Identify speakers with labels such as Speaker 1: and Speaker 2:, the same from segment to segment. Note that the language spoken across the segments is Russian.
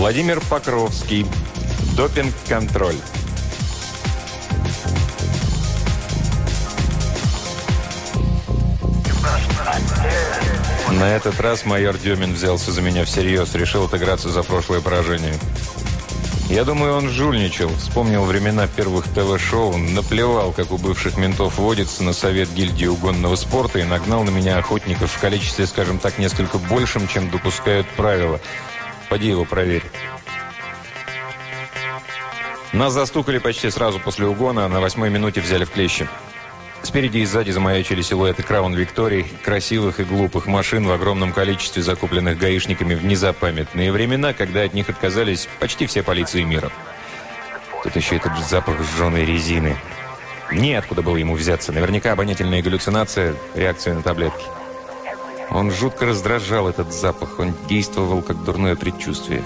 Speaker 1: Владимир Покровский. Допинг-контроль. На этот раз майор Демин взялся за меня всерьез, решил отыграться за прошлое поражение. Я думаю, он жульничал, вспомнил времена первых ТВ-шоу, наплевал, как у бывших ментов водится на совет гильдии угонного спорта и нагнал на меня охотников в количестве, скажем так, несколько большим, чем допускают правила. Поди его проверь. Нас застукали почти сразу после угона, на восьмой минуте взяли в клещи. Спереди и сзади замаячили силуэты Краун Викторий, красивых и глупых машин в огромном количестве, закупленных гаишниками в незапамятные времена, когда от них отказались почти все полиции мира. Тут еще этот запах сжженной резины. Неоткуда было ему взяться. Наверняка обонятельная галлюцинация, реакция на таблетки. Он жутко раздражал этот запах. Он действовал как дурное предчувствие.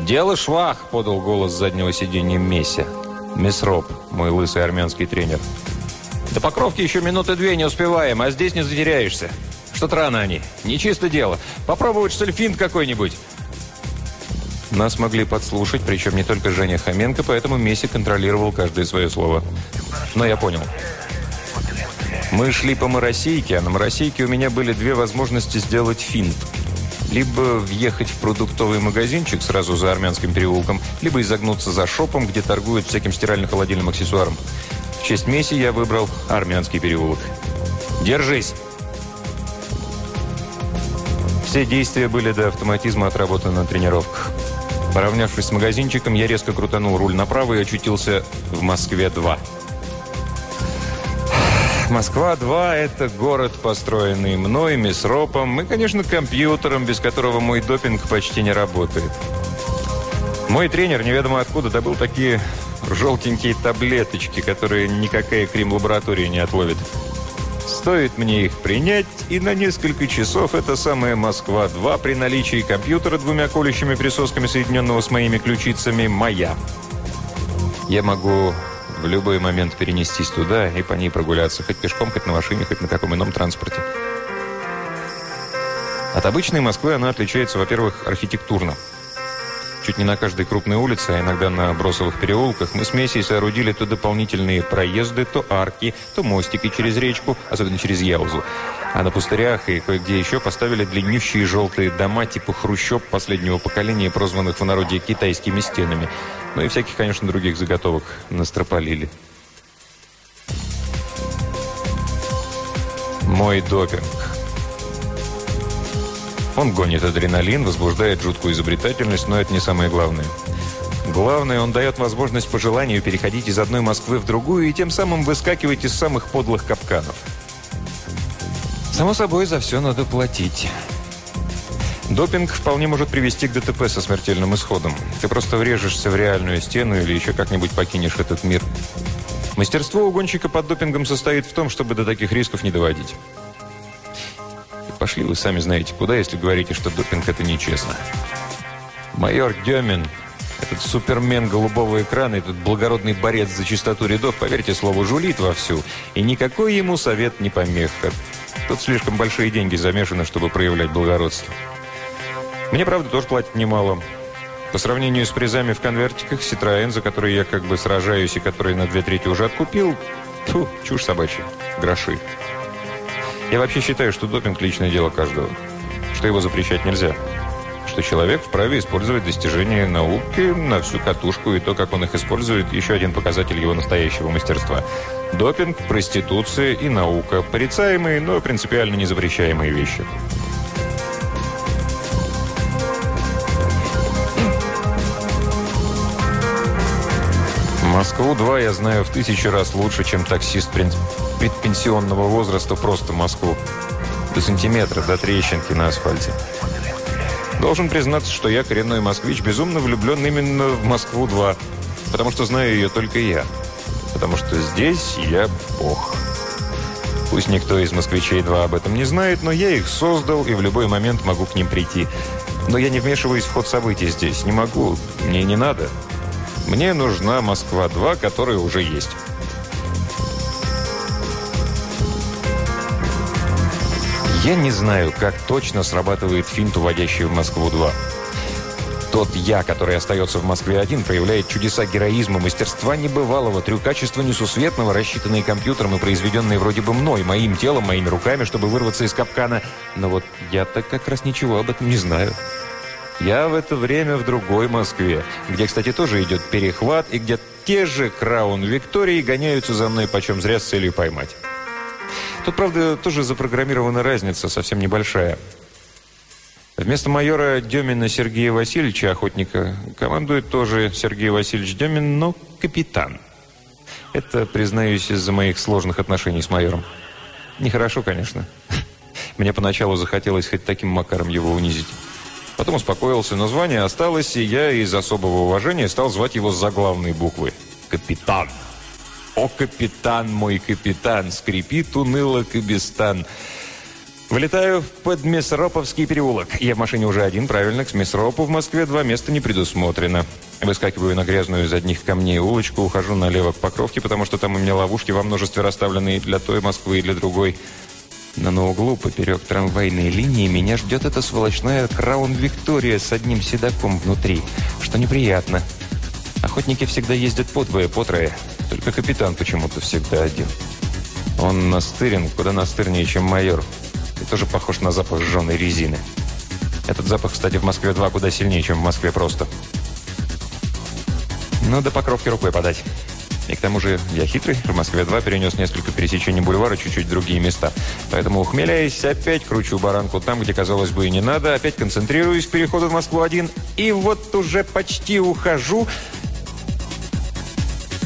Speaker 1: «Дело швах!» – подал голос заднего сиденья Месси. Мисс Роб, мой лысый армянский тренер. До Покровки еще минуты две не успеваем, а здесь не затеряешься. Что-то рано они. Нечисто дело. Попробовать, что ли, какой-нибудь. Нас могли подслушать, причем не только Женя Хоменко, поэтому Месси контролировал каждое свое слово. Но я понял. Мы шли по Моросейке, а на Моросейке у меня были две возможности сделать финт – либо въехать в продуктовый магазинчик сразу за армянским переулком, либо изогнуться за шопом, где торгуют всяким стирально-холодильным аксессуаром. В честь Месси я выбрал армянский переулок. «Держись!» Все действия были до автоматизма отработаны на тренировках. Поравнявшись с магазинчиком, я резко крутанул руль направо и очутился в Москве-2. Москва-2 – это город, построенный мной, Месропом и, конечно, компьютером, без которого мой допинг почти не работает. Мой тренер неведомо откуда добыл такие желтенькие таблеточки, которые никакая крим-лаборатория не отловит. Стоит мне их принять, и на несколько часов эта самая Москва-2 при наличии компьютера двумя колющими присосками, соединенного с моими ключицами, моя. Я могу в любой момент перенестись туда и по ней прогуляться, хоть пешком, хоть на машине, хоть на каком ином транспорте. От обычной Москвы она отличается, во-первых, архитектурно. Чуть не на каждой крупной улице, а иногда на бросовых переулках, мы с Мессией соорудили то дополнительные проезды, то арки, то мостики через речку, особенно через Яузу. А на пустырях и кое-где еще поставили длиннющие желтые дома типа хрущоб последнего поколения, прозванных в народе китайскими стенами. Ну и всяких, конечно, других заготовок настропалили. Мой допинг. Он гонит адреналин, возбуждает жуткую изобретательность, но это не самое главное. Главное, он дает возможность по желанию переходить из одной Москвы в другую и тем самым выскакивать из самых подлых капканов. Само собой, за все надо платить. Допинг вполне может привести к ДТП со смертельным исходом. Ты просто врежешься в реальную стену или еще как-нибудь покинешь этот мир. Мастерство угонщика под допингом состоит в том, чтобы до таких рисков не доводить. Пошли вы сами знаете куда, если говорите, что допинг – это нечестно. Майор Демин, этот супермен голубого экрана, этот благородный борец за чистоту рядов, поверьте слову, жулит вовсю. И никакой ему совет не помеха. Тут слишком большие деньги замешаны, чтобы проявлять благородство. Мне, правда, тоже платят немало. По сравнению с призами в конвертиках, Citroën, за который я как бы сражаюсь и который на две трети уже откупил, фу, чушь собачья, гроши. Я вообще считаю, что допинг – личное дело каждого, что его запрещать нельзя, что человек вправе использовать достижения науки на всю катушку, и то, как он их использует, еще один показатель его настоящего мастерства. Допинг, проституция и наука – порицаемые, но принципиально не запрещаемые вещи. Москву-2 я знаю в тысячу раз лучше, чем таксист предпенсионного возраста просто Москву. До сантиметра, до трещинки на асфальте. Должен признаться, что я, коренной москвич, безумно влюблен именно в Москву-2, потому что знаю ее только я. Потому что здесь я бог. Пусть никто из «Москвичей-2» об этом не знает, но я их создал и в любой момент могу к ним прийти. Но я не вмешиваюсь в ход событий здесь. Не могу. Мне не надо. Мне нужна Москва-2, которая уже есть. Я не знаю, как точно срабатывает финт, уводящий в Москву-2. Тот «я», который остается в Москве-1, проявляет чудеса героизма, мастерства небывалого, трюкачества несусветного, рассчитанные компьютером и произведенные вроде бы мной, моим телом, моими руками, чтобы вырваться из капкана. Но вот я-то как раз ничего об этом не знаю. Я в это время в другой Москве, где, кстати, тоже идет перехват, и где те же Краун Виктории гоняются за мной почем зря с целью поймать. Тут, правда, тоже запрограммирована разница, совсем небольшая. Вместо майора Демина Сергея Васильевича, охотника, командует тоже Сергей Васильевич Демин, но капитан. Это, признаюсь, из-за моих сложных отношений с майором. Нехорошо, конечно. Мне поначалу захотелось хоть таким макаром его унизить. Потом успокоился, но звание осталось, и я из особого уважения стал звать его с заглавной буквы. «Капитан». «О, капитан мой, капитан!» Скрипит уныло Кабистан. Вылетаю в Подмесроповский переулок. Я в машине уже один, правильно, к Смесропу в Москве два места не предусмотрено. Выскакиваю на грязную из одних камней улочку, ухожу налево к Покровке, потому что там у меня ловушки во множестве расставлены и для той Москвы, и для другой. Но на углу, поперек трамвайной линии, меня ждет эта сволочная Краун Виктория с одним седаком внутри, что неприятно. Охотники всегда ездят по двое, по трое. Только капитан почему-то всегда один. Он настырен, куда настырнее, чем майор и тоже похож на запах сжженной резины. Этот запах, кстати, в Москве-2 куда сильнее, чем в Москве просто. Ну, до покровки рукой подать. И к тому же я хитрый, в Москве-2 перенес несколько пересечений бульвара, чуть-чуть другие места. Поэтому, ухмеляясь, опять кручу баранку там, где, казалось бы, и не надо, опять концентрируюсь переходу в Москву-1, и вот уже почти ухожу,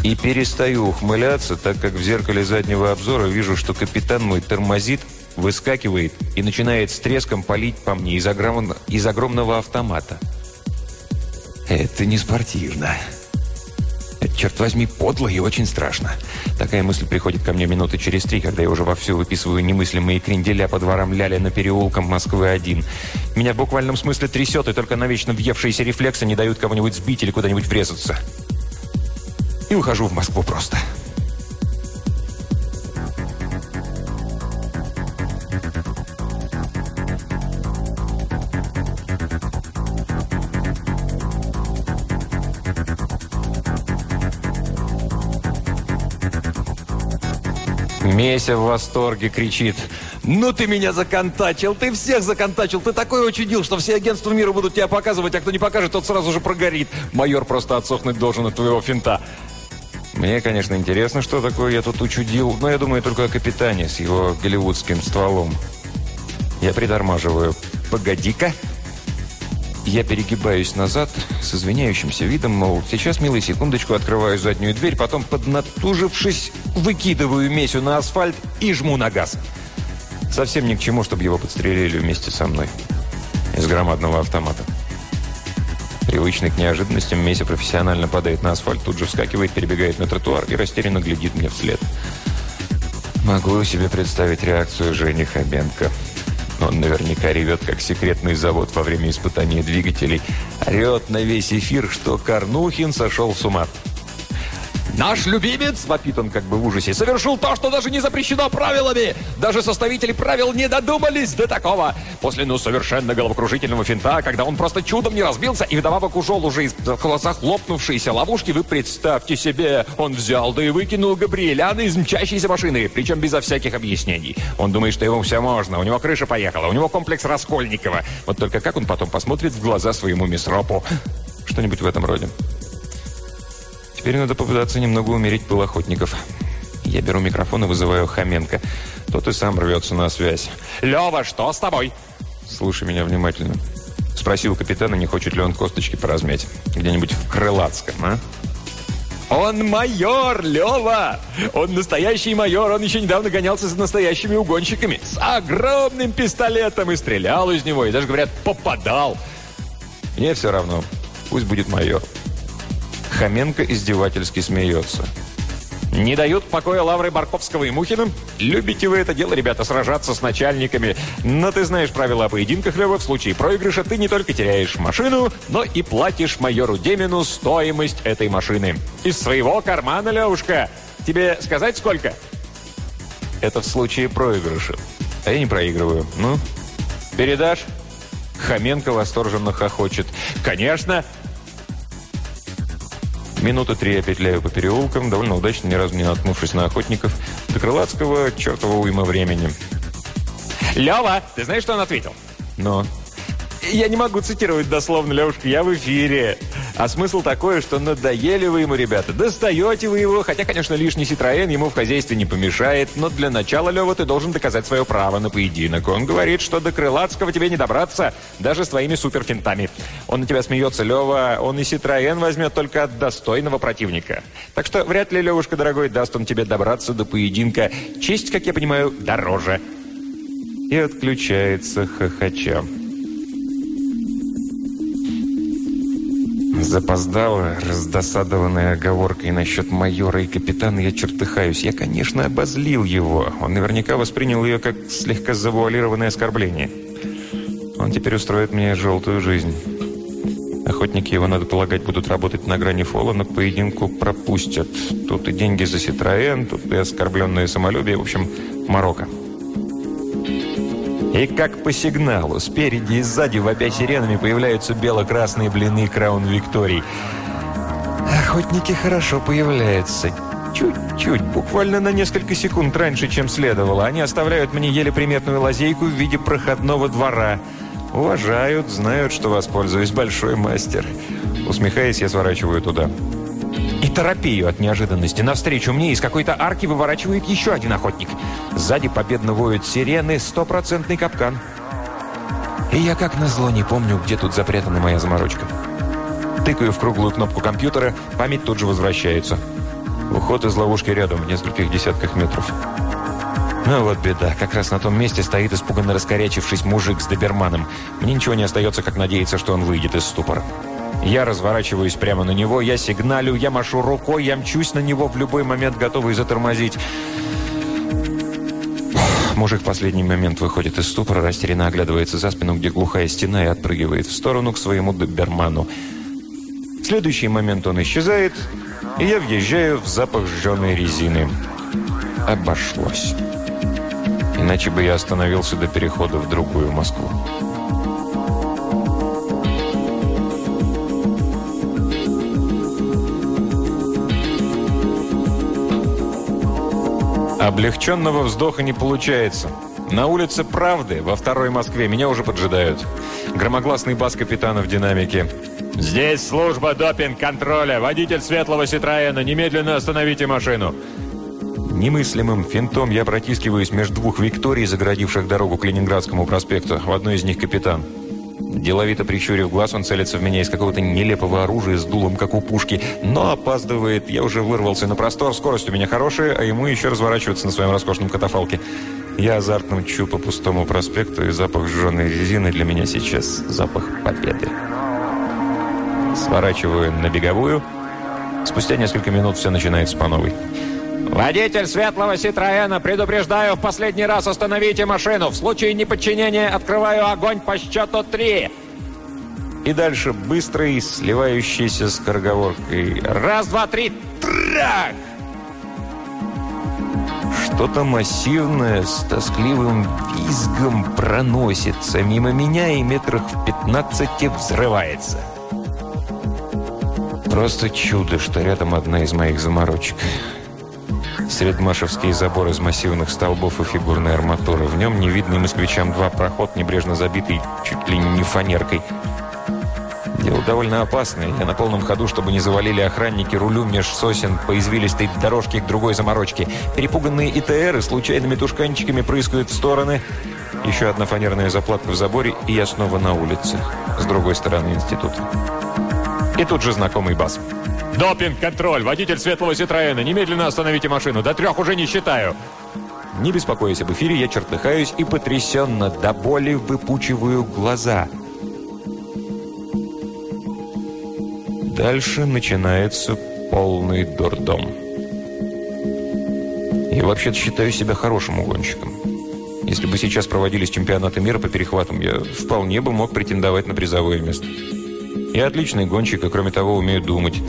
Speaker 1: и перестаю ухмыляться, так как в зеркале заднего обзора вижу, что капитан мой тормозит, выскакивает и начинает с треском палить по мне из, огром... из огромного автомата. Это не спортивно. Это, черт возьми, подло и очень страшно. Такая мысль приходит ко мне минуты через три, когда я уже вовсю выписываю немыслимые кренделя по дворам Ляля переулкам Москвы-1. Меня в буквальном смысле трясет, и только навечно въевшиеся рефлексы не дают кого-нибудь сбить или куда-нибудь врезаться. И ухожу в Москву просто. Меся в восторге кричит. «Ну ты меня законтачил! Ты всех законтачил! Ты такой учудил, что все агентства мира будут тебя показывать, а кто не покажет, тот сразу же прогорит! Майор просто отсохнуть должен от твоего финта!» Мне, конечно, интересно, что такое я тут учудил, но я думаю только о капитане с его голливудским стволом. Я притормаживаю. «Погоди-ка!» Я перегибаюсь назад с извиняющимся видом, мол, сейчас, милый, секундочку, открываю заднюю дверь, потом, поднатужившись, выкидываю Месю на асфальт и жму на газ. Совсем ни к чему, чтобы его подстрелили вместе со мной. Из громадного автомата. Привычный к неожиданностям, Меся профессионально падает на асфальт, тут же вскакивает, перебегает на тротуар и растерянно глядит мне вслед. Могу себе представить реакцию Жени Хабенко. Он наверняка ревет, как секретный завод во время испытания двигателей. Орет на весь эфир, что Карнухин сошел с ума. «Наш любимец!» – вопит он как бы в ужасе. «Совершил то, что даже не запрещено правилами! Даже составители правил не додумались до такого! После, ну, совершенно головокружительного финта, когда он просто чудом не разбился и вдобавок ушел уже из захлопнувшейся ловушки, вы представьте себе, он взял да и выкинул Габриэляна из мчащейся машины, причем безо всяких объяснений. Он думает, что ему все можно, у него крыша поехала, у него комплекс Раскольникова. Вот только как он потом посмотрит в глаза своему мисропу? Что-нибудь в этом роде. Теперь надо попытаться немного умерить пыл охотников. Я беру микрофон и вызываю Хоменко. Тот и сам рвется на связь. «Лева, что с тобой?» «Слушай меня внимательно». Спросил капитана, не хочет ли он косточки поразмять. Где-нибудь в Крылатском, а? «Он майор, Лева! Он настоящий майор, он еще недавно гонялся за настоящими угонщиками. С огромным пистолетом и стрелял из него, и даже, говорят, попадал. Мне все равно, пусть будет майор». Хоменко издевательски смеется. Не дают покоя Лавры Барковского и Мухина? Любите вы это дело, ребята, сражаться с начальниками. Но ты знаешь правила о поединках, Лева. В случае проигрыша ты не только теряешь машину, но и платишь майору Демину стоимость этой машины. Из своего кармана, Левушка. Тебе сказать сколько? Это в случае проигрыша. а я не проигрываю. Ну, передашь? Хоменко восторженно хохочет. «Конечно!» Минуты три я петляю по переулкам, довольно удачно, ни разу не наткнувшись на охотников. До Крылатского чертова уйма времени. «Лева, ты знаешь, что он ответил?» «Но...» Я не могу цитировать дословно, Левушка, я в эфире. А смысл такой, что надоели вы ему, ребята. Достаете вы его, хотя, конечно, лишний Ситроен ему в хозяйстве не помешает, но для начала, Лева, ты должен доказать свое право на поединок. Он говорит, что до Крылатского тебе не добраться, даже с твоими суперфинтами. Он на тебя смеется, Лева, он и Ситроен возьмет только от достойного противника. Так что вряд ли, Левушка, дорогой, даст он тебе добраться до поединка. Честь, как я понимаю, дороже. И отключается хохоча. Запоздала, раздосадованная оговоркой насчет майора и капитана, я чертыхаюсь. Я, конечно, обозлил его. Он наверняка воспринял ее как слегка завуалированное оскорбление. Он теперь устроит мне желтую жизнь. Охотники его, надо полагать, будут работать на грани фола, но поединку пропустят. Тут и деньги за Ситроен, тут и оскорбленное самолюбие. В общем, Марокко. И как по сигналу, спереди и сзади, вопя сиренами, появляются бело-красные блины Краун Викторий. Охотники хорошо появляются. Чуть-чуть, буквально на несколько секунд раньше, чем следовало. Они оставляют мне еле приметную лазейку в виде проходного двора. Уважают, знают, что воспользуюсь большой мастер. Усмехаясь, я сворачиваю туда. И торопею от неожиданности. Навстречу мне из какой-то арки выворачивает еще один охотник. Сзади победно воют сирены, стопроцентный капкан. И я как назло не помню, где тут запрятана моя заморочка. Тыкаю в круглую кнопку компьютера, память тут же возвращается. Уход из ловушки рядом, в нескольких десятках метров. Ну вот беда. Как раз на том месте стоит испуганно раскорячившись мужик с доберманом. Мне ничего не остается, как надеяться, что он выйдет из ступора. Я разворачиваюсь прямо на него, я сигналю, я машу рукой, я мчусь на него в любой момент, готовый затормозить. Мужик в последний момент выходит из ступора, растерянно оглядывается за спину, где глухая стена, и отпрыгивает в сторону к своему доберману. В следующий момент он исчезает, и я въезжаю в запах сжженной резины. Обошлось. Иначе бы я остановился до перехода в другую Москву. Облегченного вздоха не получается. На улице Правды, во второй Москве, меня уже поджидают. Громогласный бас капитана в динамике. «Здесь служба допинг-контроля. Водитель светлого Ситроена. Немедленно остановите машину». Немыслимым финтом я протискиваюсь между двух Викторий, загородивших дорогу к Ленинградскому проспекту. В одной из них капитан. Деловито прищурив глаз, он целится в меня из какого-то нелепого оружия с дулом, как у пушки. Но опаздывает. Я уже вырвался на простор. Скорость у меня хорошая, а ему еще разворачиваться на своем роскошном катафалке. Я азартно мчу по пустому проспекту, и запах сжженной резины для меня сейчас запах победы. Сворачиваю на беговую. Спустя несколько минут все начинается по новой. «Водитель светлого Ситроена, предупреждаю, в последний раз остановите машину. В случае неподчинения открываю огонь по счету три». И дальше быстрый, сливающийся с скороговоркой. «Раз, два, три, трах!» Что-то массивное с тоскливым визгом проносится мимо меня и метрах в пятнадцати взрывается. Просто чудо, что рядом одна из моих заморочек. Средмашевский забор из массивных столбов и фигурной арматуры. В нем невидный москвичам два проход, небрежно забитый чуть ли не фанеркой. Дело довольно опасное. Я на полном ходу, чтобы не завалили охранники, рулю меж сосен по извилистой дорожке к другой заморочке. Перепуганные ИТРы случайными тушканчиками прыскают в стороны. Еще одна фанерная заплатка в заборе, и я снова на улице. С другой стороны института. И тут же знакомый бас. «Допинг-контроль! Водитель светлого Ситроена! Немедленно остановите машину! До трех уже не считаю!» Не беспокоясь об эфире, я чертыхаюсь и потрясенно до боли выпучиваю глаза. Дальше начинается полный дурдом. Я вообще-то считаю себя хорошим угонщиком. Если бы сейчас проводились чемпионаты мира по перехватам, я вполне бы мог претендовать на призовое место. Я отличный гонщик, и кроме того умею думать.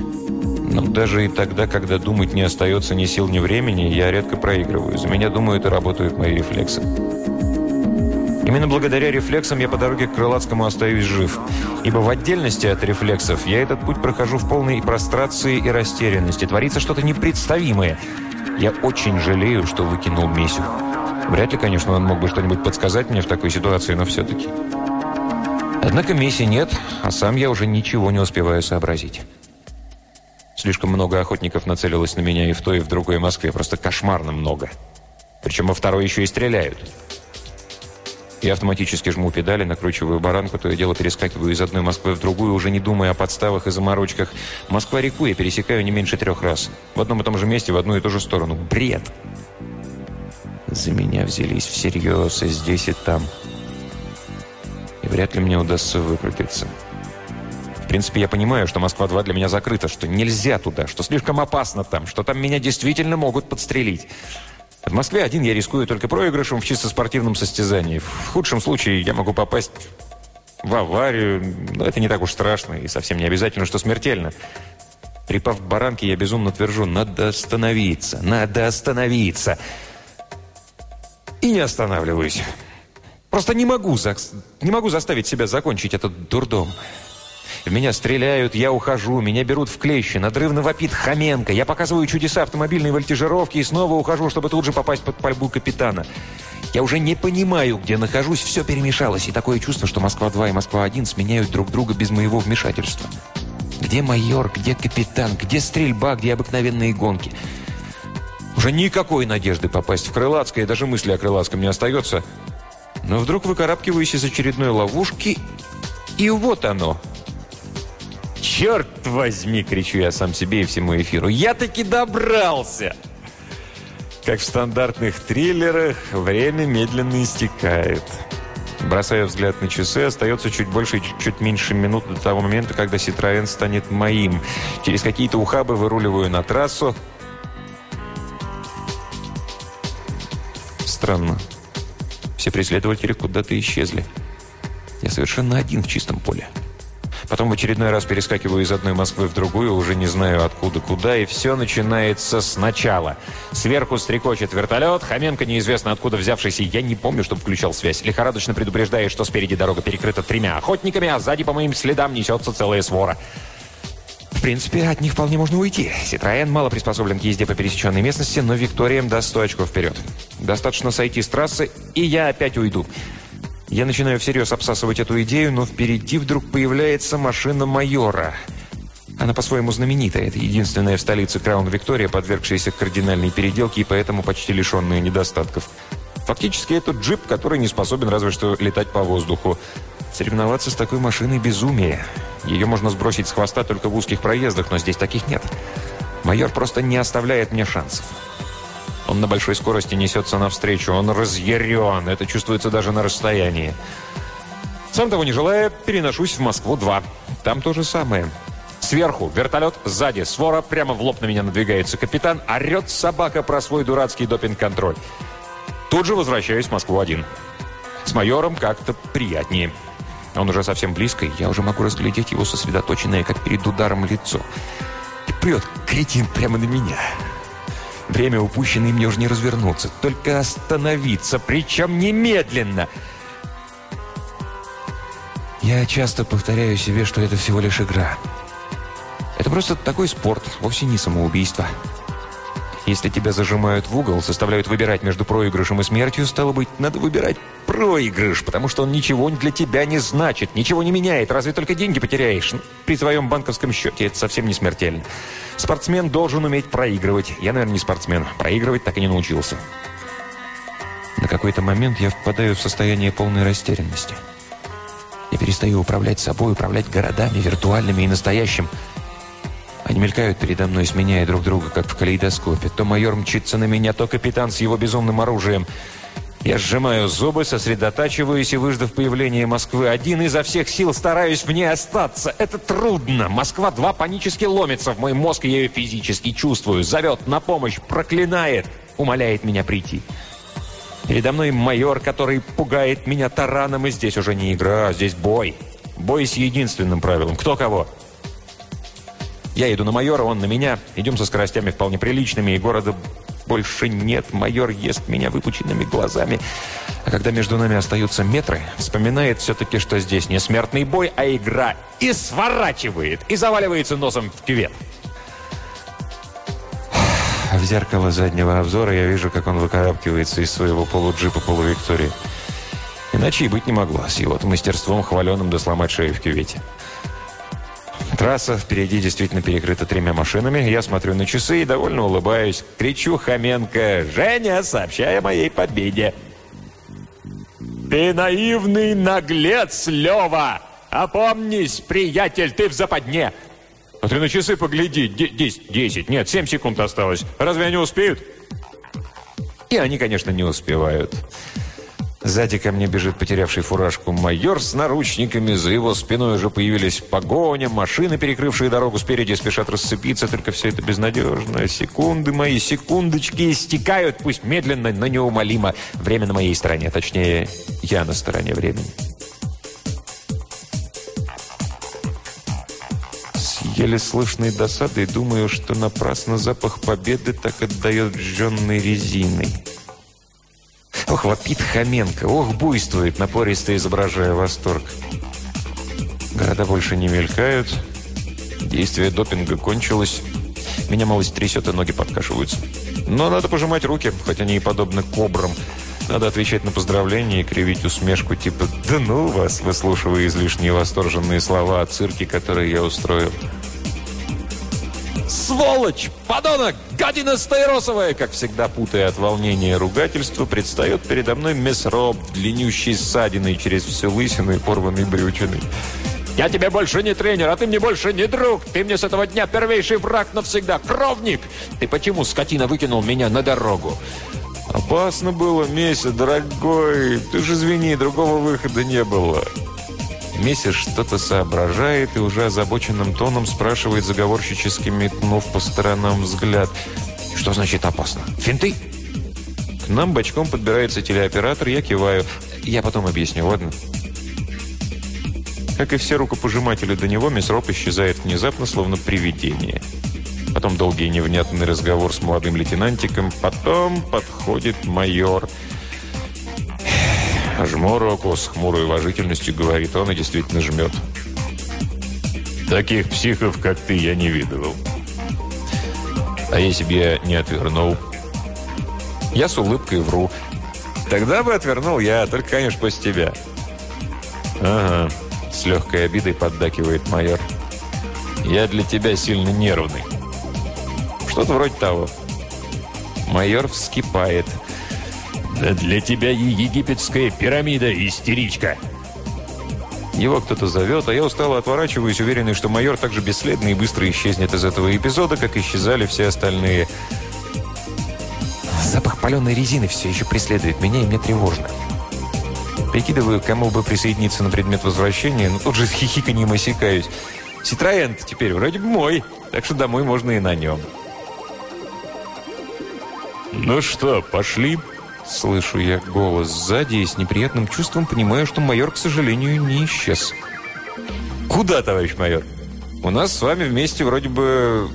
Speaker 1: Но даже и тогда, когда думать не остается ни сил, ни времени, я редко проигрываю. За меня думают и работают мои рефлексы. Именно благодаря рефлексам я по дороге к Крылатскому остаюсь жив. Ибо в отдельности от рефлексов я этот путь прохожу в полной прострации и растерянности. Творится что-то непредставимое. Я очень жалею, что выкинул Месю. Вряд ли, конечно, он мог бы что-нибудь подсказать мне в такой ситуации, но все-таки. Однако Месси нет, а сам я уже ничего не успеваю сообразить. Слишком много охотников нацелилось на меня и в той, и в другой Москве. Просто кошмарно много. Причем во второй еще и стреляют. Я автоматически жму педали, накручиваю баранку, то и дело перескакиваю из одной Москвы в другую, уже не думая о подставах и заморочках. Москва-реку я пересекаю не меньше трех раз. В одном и том же месте, в одну и ту же сторону. Бред! За меня взялись всерьез и здесь, и там. И вряд ли мне удастся выкрутиться. В принципе, я понимаю, что Москва-2 для меня закрыта, что нельзя туда, что слишком опасно там, что там меня действительно могут подстрелить. В Москве один я рискую только проигрышем в чисто спортивном состязании. В худшем случае я могу попасть в аварию, но это не так уж страшно и совсем не обязательно, что смертельно. Припав к баранке, я безумно твержу, надо остановиться, надо остановиться. И не останавливаюсь. Просто не могу, не могу заставить себя закончить этот дурдом. В меня стреляют, я ухожу, меня берут в клещи, надрывно вопит Хоменко. Я показываю чудеса автомобильной вольтежировки и снова ухожу, чтобы тут же попасть под пальбу капитана. Я уже не понимаю, где нахожусь, все перемешалось. И такое чувство, что Москва-2 и Москва-1 сменяют друг друга без моего вмешательства. Где майор, где капитан, где стрельба, где обыкновенные гонки? Уже никакой надежды попасть в Крылатское, даже мысли о Крылатском не остается. Но вдруг выкарабкиваюсь из очередной ловушки, и вот оно – «Черт возьми!» – кричу я сам себе и всему эфиру. «Я таки добрался!» Как в стандартных триллерах, время медленно истекает. Бросая взгляд на часы, остается чуть больше и чуть меньше минут до того момента, когда Citroёn станет моим. Через какие-то ухабы выруливаю на трассу. Странно. Все преследователи куда-то исчезли. Я совершенно один в чистом поле. Потом в очередной раз перескакиваю из одной Москвы в другую, уже не знаю откуда куда, и все начинается сначала. Сверху стрекочет вертолет, Хоменко, неизвестно откуда взявшийся, я не помню, чтобы включал связь, лихорадочно предупреждает, что спереди дорога перекрыта тремя охотниками, а сзади по моим следам несется целая свора. В принципе, от них вполне можно уйти. Ситроен мало приспособлен к езде по пересеченной местности, но Викториям даст 100 очков вперед. Достаточно сойти с трассы, и я опять уйду. Я начинаю всерьез обсасывать эту идею, но впереди вдруг появляется машина майора. Она по-своему знаменитая. Это единственная в столице Краун Виктория, подвергшаяся кардинальной переделке и поэтому почти лишенная недостатков. Фактически это джип, который не способен разве что летать по воздуху. Соревноваться с такой машиной – безумие. Ее можно сбросить с хвоста только в узких проездах, но здесь таких нет. Майор просто не оставляет мне шансов. Он на большой скорости несется навстречу. Он разъярен. Это чувствуется даже на расстоянии. Сам того не желая, переношусь в Москву-2. Там то же самое. Сверху вертолет, сзади свора, прямо в лоб на меня надвигается капитан, орет собака про свой дурацкий допинг-контроль. Тут же возвращаюсь в Москву-1. С майором как-то приятнее. Он уже совсем близко, и я уже могу разглядеть его сосредоточенное, как перед ударом, лицо. И прет кретин прямо на меня. Время упущенное мне уже не развернуться. Только остановиться, причем немедленно. Я часто повторяю себе, что это всего лишь игра. Это просто такой спорт, вовсе не самоубийство. Если тебя зажимают в угол, заставляют выбирать между проигрышем и смертью, стало быть, надо выбирать проигрыш, потому что он ничего для тебя не значит, ничего не меняет, разве только деньги потеряешь. При твоем банковском счете это совсем не смертельно. Спортсмен должен уметь проигрывать. Я, наверное, не спортсмен. Проигрывать так и не научился. На какой-то момент я впадаю в состояние полной растерянности. Я перестаю управлять собой, управлять городами, виртуальными и настоящим. Они мелькают передо мной, сменяя друг друга, как в калейдоскопе. То майор мчится на меня, то капитан с его безумным оружием. Я сжимаю зубы, сосредотачиваюсь и, выждав появление Москвы, один изо всех сил стараюсь в ней остаться. Это трудно. Москва-2 панически ломится в мой мозг, я ее физически чувствую. Зовет на помощь, проклинает, умоляет меня прийти. Передо мной майор, который пугает меня тараном, и здесь уже не игра, а здесь бой. Бой с единственным правилом. Кто кого? Я иду на майора, он на меня. Идем со скоростями вполне приличными, и города больше нет. Майор ест меня выпученными глазами. А когда между нами остаются метры, вспоминает все-таки, что здесь не смертный бой, а игра, и сворачивает, и заваливается носом в кювет. В зеркало заднего обзора я вижу, как он выкарабкивается из своего полуджипа полувиктории. Иначе и быть не могло, с его мастерством хваленым да сломать шею в кювете. Трасса впереди действительно перекрыта тремя машинами. Я смотрю на часы и довольно улыбаюсь. Кричу Хоменко «Женя, сообщай о моей победе!» «Ты наивный наглец, Лева! Опомнись, приятель, ты в западне!» «А ты на часы погляди, десять, десять, нет, семь секунд осталось. Разве они успеют?» И они, конечно, не успевают. Сзади ко мне бежит потерявший фуражку майор с наручниками. За его спиной уже появились погоня. Машины, перекрывшие дорогу спереди, спешат расцепиться. Только все это безнадежно. Секунды мои, секундочки истекают. Пусть медленно, но неумолимо. Время на моей стороне. Точнее, я на стороне времени. С еле слышной досадой думаю, что напрасно запах победы так отдает сжженной резиной. Ох, вопит Хоменко, ох, буйствует, напористо изображая восторг. Города больше не мелькают. Действие допинга кончилось. Меня малость трясет, и ноги подкашиваются. Но надо пожимать руки, хоть они и подобны кобрам. Надо отвечать на поздравления и кривить усмешку типа «Да ну вас!», выслушивая излишние восторженные слова о цирке, который я устроил. «Сволочь! Подонок! Гадина стаиросовая!» Как всегда, путая от волнения ругательства, предстает передо мной мисс Роб, длиннющий ссадиной через всю лысину и порванный брючиной. «Я тебе больше не тренер, а ты мне больше не друг! Ты мне с этого дня первейший враг навсегда! Кровник! Ты почему, скотина, выкинул меня на дорогу?» «Опасно было, Меся, дорогой! Ты же извини, другого выхода не было!» Мессер что-то соображает и уже озабоченным тоном спрашивает, заговорщически метнув по сторонам взгляд. «Что значит опасно? Финты?» К нам бочком подбирается телеоператор, я киваю. Я потом объясню, ладно? Как и все рукопожиматели до него, мисс Роб исчезает внезапно, словно привидение. Потом долгий невнятный разговор с молодым лейтенантиком. Потом подходит майор. Жму руку с хмурой уважительностью, говорит он, и действительно жмет. Таких психов, как ты, я не видывал. А если бы я не отвернул? Я с улыбкой вру. Тогда бы отвернул я, только, конечно, после тебя. Ага, с легкой обидой поддакивает майор. Я для тебя сильно нервный. Что-то вроде того. Майор вскипает. Да для тебя и египетская пирамида, истеричка!» Его кто-то зовет, а я устало отворачиваюсь, уверенный, что майор так же бесследно и быстро исчезнет из этого эпизода, как исчезали все остальные. Запах паленой резины все еще преследует меня, и мне тревожно. Прикидываю, кому бы присоединиться на предмет возвращения, но тут же с хихиканьем осекаюсь. Ситроен теперь вроде бы мой, так что домой можно и на нем. «Ну что, пошли?» Слышу я голос сзади и с неприятным чувством понимаю, что майор, к сожалению, не исчез. «Куда, товарищ майор? У нас с вами вместе вроде бы...»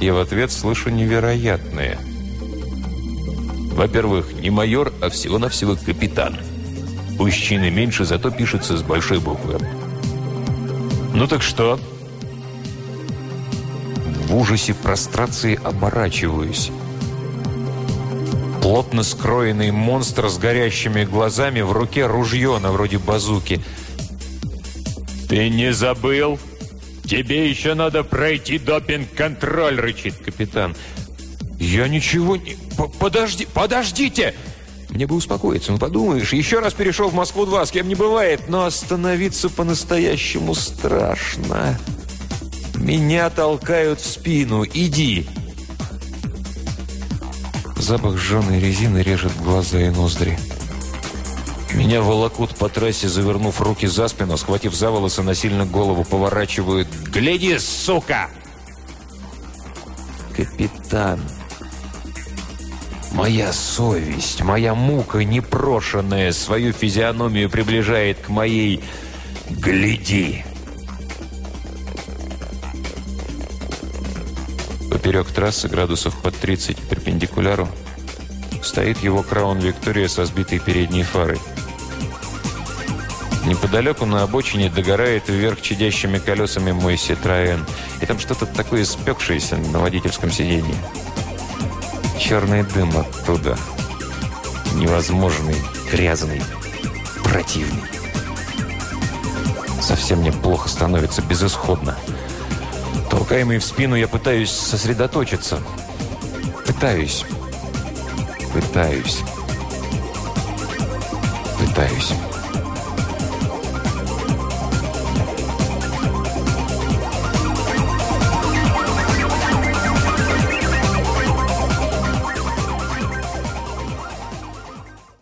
Speaker 1: Я в ответ слышу невероятное. Во-первых, не майор, а всего-навсего капитан. Пусть чины меньше, зато пишется с большой буквы. «Ну так что?» В ужасе прострации оборачиваюсь. Плотно скроенный монстр с горящими глазами, в руке ружье на вроде базуки. «Ты не забыл? Тебе еще надо пройти допинг-контроль!» — рычит капитан. «Я ничего не... Подожди, подождите!» Мне бы успокоиться, ну подумаешь, еще раз перешел в Москву-2, с кем не бывает, но остановиться по-настоящему страшно. Меня толкают в спину. Иди. Запах сжженной резины режет глаза и ноздри. Меня волокут по трассе, завернув руки за спину, схватив за волосы, насильно голову поворачивают. «Гляди, сука!» «Капитан!» Моя совесть, моя мука непрошенная свою физиономию приближает к моей «Гляди!» Поперек трассы градусов под 30 перпендикуляру Стоит его Краун Виктория со сбитой передней фарой. Неподалеку на обочине догорает вверх чадящими колесами мой Ситроен. И там что-то такое спекшееся на водительском сиденье. Черный дым оттуда. Невозможный, грязный, противный. Совсем мне плохо становится, безысходно. Толкаемый в спину, я пытаюсь сосредоточиться. Пытаюсь. Пытаюсь. Пытаюсь.